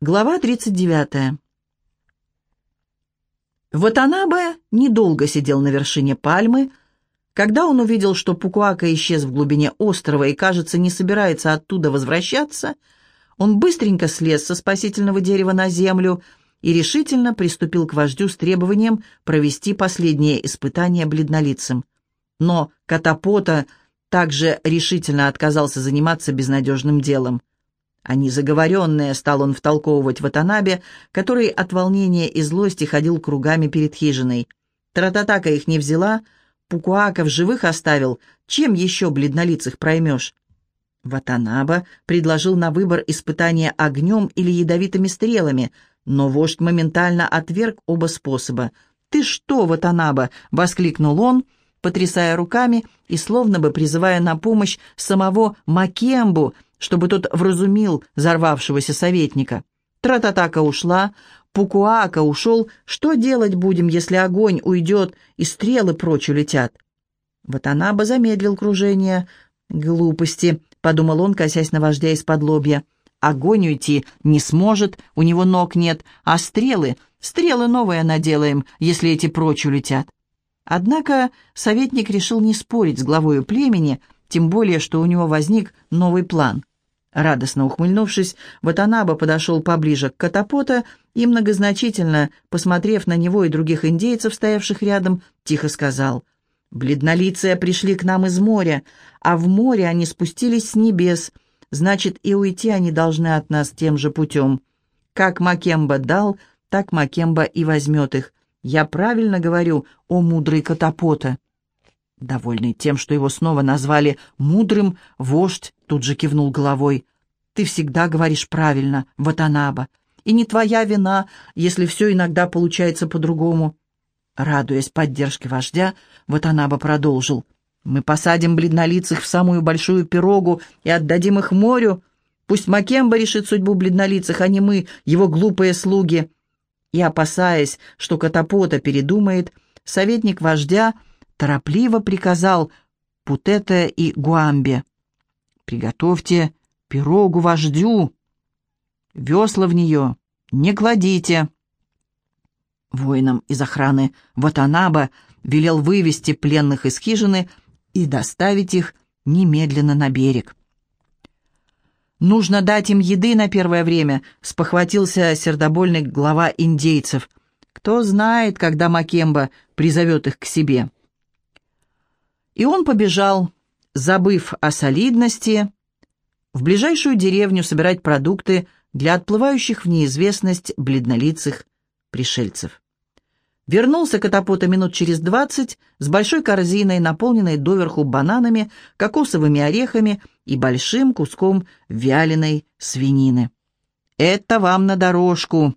Глава 39. Ватанабе недолго сидел на вершине пальмы. Когда он увидел, что Пукуака исчез в глубине острова и, кажется, не собирается оттуда возвращаться, он быстренько слез со спасительного дерева на землю и решительно приступил к вождю с требованием провести последнее испытание бледнолицем. Но Катапота также решительно отказался заниматься безнадежным делом. Они заговоренные, стал он втолковывать Ватанабе, который от волнения и злости ходил кругами перед хижиной. Трататака их не взяла, Пукуака в живых оставил, чем еще бледнолицых проймешь? Ватанаба предложил на выбор испытание огнем или ядовитыми стрелами, но вождь моментально отверг оба способа. «Ты что, Ватанаба!» — воскликнул он, потрясая руками и словно бы призывая на помощь самого Макембу — чтобы тот вразумил взорвавшегося советника. Трататака ушла, Пукуака ушел. Что делать будем, если огонь уйдет и стрелы прочь улетят? Ватанаба замедлил кружение. «Глупости», — подумал он, косясь на вождя из-под лобья. «Огонь уйти не сможет, у него ног нет, а стрелы, стрелы новые наделаем, если эти прочь улетят». Однако советник решил не спорить с главою племени, тем более, что у него возник новый план. Радостно ухмыльнувшись, Ватанаба подошел поближе к Катапота и, многозначительно, посмотрев на него и других индейцев, стоявших рядом, тихо сказал, «Бледнолицые пришли к нам из моря, а в море они спустились с небес, значит, и уйти они должны от нас тем же путем. Как Макемба дал, так Макемба и возьмет их. Я правильно говорю, о мудрый Катапота». Довольный тем, что его снова назвали «мудрым», вождь тут же кивнул головой. «Ты всегда говоришь правильно, Ватанаба, и не твоя вина, если все иногда получается по-другому». Радуясь поддержке вождя, Ватанаба продолжил. «Мы посадим бледнолицых в самую большую пирогу и отдадим их морю. Пусть Макемба решит судьбу бледнолицых, а не мы, его глупые слуги». И, опасаясь, что Катапота передумает, советник вождя — торопливо приказал Путете и Гуамбе. «Приготовьте пирогу вождю, весла в нее не кладите». Воинам из охраны Ватанаба велел вывести пленных из хижины и доставить их немедленно на берег. «Нужно дать им еды на первое время», — спохватился сердобольный глава индейцев. «Кто знает, когда Макемба призовет их к себе». И он побежал, забыв о солидности, в ближайшую деревню собирать продукты для отплывающих в неизвестность бледнолицых пришельцев. Вернулся Катапота минут через двадцать с большой корзиной, наполненной доверху бананами, кокосовыми орехами и большим куском вяленой свинины. «Это вам на дорожку!»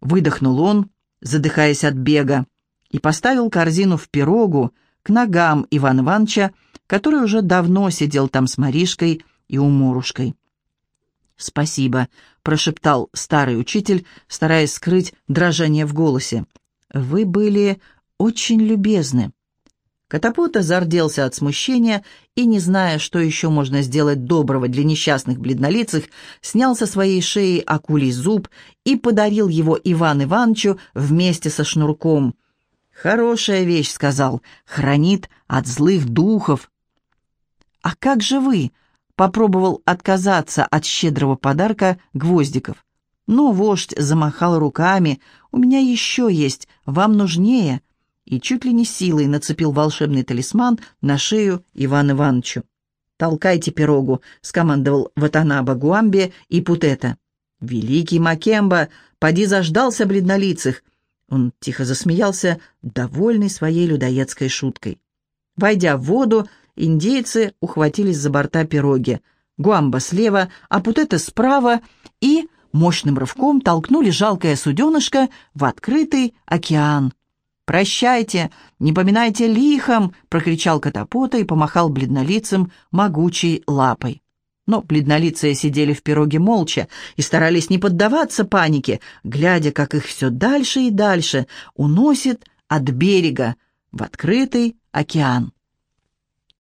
Выдохнул он, задыхаясь от бега, и поставил корзину в пирогу, ногам Ивана Ивановича, который уже давно сидел там с Маришкой и Уморушкой. «Спасибо», — прошептал старый учитель, стараясь скрыть дрожание в голосе. «Вы были очень любезны». Катапота зарделся от смущения и, не зная, что еще можно сделать доброго для несчастных бледнолицых, снял со своей шеи акулий зуб и подарил его Иван Ивановичу вместе со шнурком — «Хорошая вещь», — сказал, — «хранит от злых духов». «А как же вы?» — попробовал отказаться от щедрого подарка гвоздиков. «Ну, вождь замахал руками. У меня еще есть, вам нужнее». И чуть ли не силой нацепил волшебный талисман на шею Иван Ивановичу. «Толкайте пирогу», — скомандовал Ватанаба Гуамбе и Путета. «Великий Макемба, поди заждался бледнолицых, он тихо засмеялся, довольный своей людоедской шуткой. Войдя в воду, индейцы ухватились за борта пироги. Гуамба слева, а Путета справа и мощным рывком толкнули жалкое суденышко в открытый океан. «Прощайте, не поминайте лихом!» — прокричал Катапота и помахал бледнолицем могучей лапой. Но бледнолицые сидели в пироге молча и старались не поддаваться панике, глядя, как их все дальше и дальше уносит от берега в открытый океан.